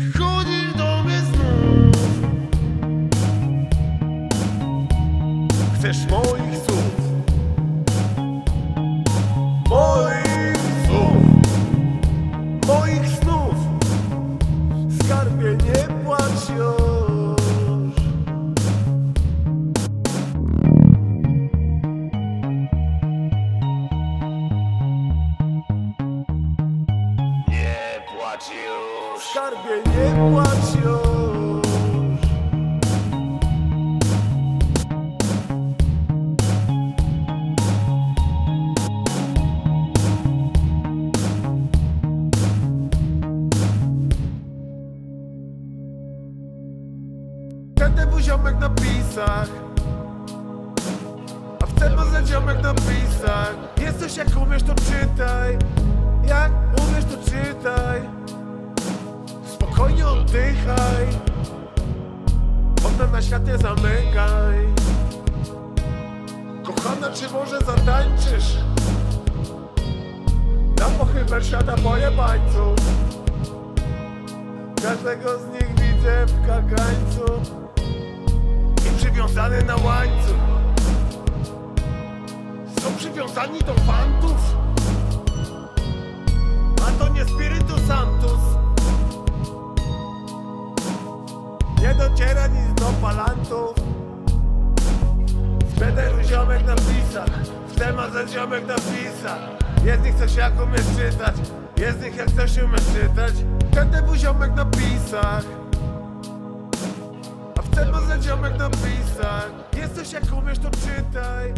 przychodzi do mnie znów. Chcesz moich słów? Płacz już. Skarbie, nie płacz już. KTW ziomek na pisach A w CMZ ziomek na pisach Jest coś jak umiesz to czytaj oddychaj. Okna na świat nie zamykaj. Kochana, czy może zatańczysz? Na pochybę siada pojebańców Każdego z nich widzę w kagańcu. I przywiązany na łańcuch. Są przywiązani do fantów Nie dociera nic do palantów. Speder ziomek napisał W temat ze ziomek napisał Jest nich coś jak umiesz czytać. Jest nich jak coś umiesz czytać. Wtedy był ziomek napisał A w temat ze ziomek napisał Jest coś jak umiesz to czytaj.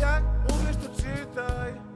Jak umiesz to czytaj.